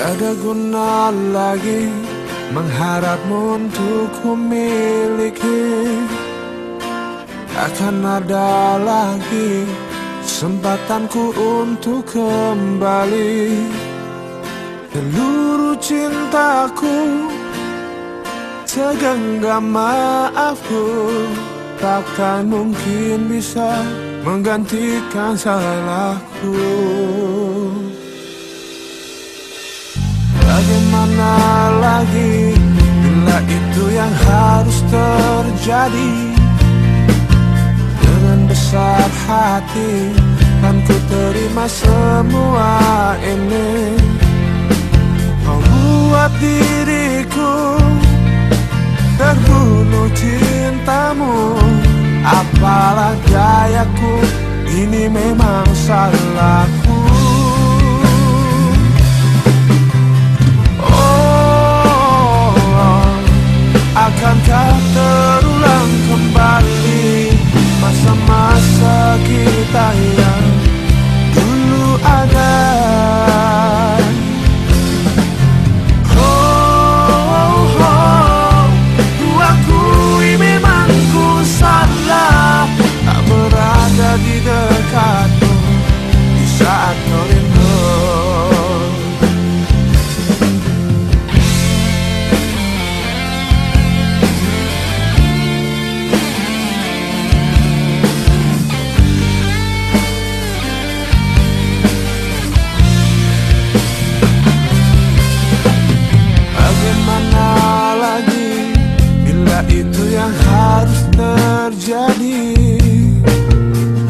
Tiada guna lagi mengharapmu untuk memiliki. Akan ada lagi kesempatanku untuk kembali. Seluruh cintaku Segenggam maafku. Takkan mungkin bisa menggantikan salahku Bagaimana lagi? Bila itu yang harus terjadi? Dengan besar hati Dan ku terima semua ini. Kau buat diriku Terbunuh cintamu. Apalah dayaku Ini memang salahku come top terjadi.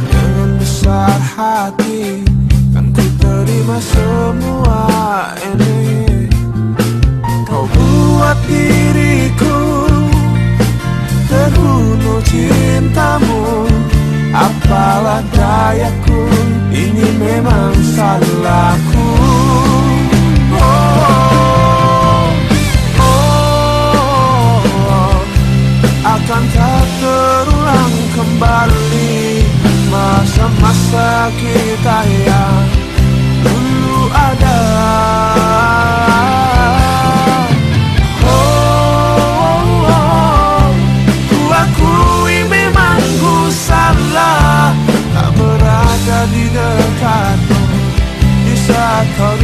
Dengan besar hati Kan ku terima semua ini. Kau buat diriku Terbunuh cintamu. Apalah dayaku Ini memang salahku kita yang dulu ada. Oh, oh, oh. oh. Memang ku Tak berada di dekatmu. Di saat kau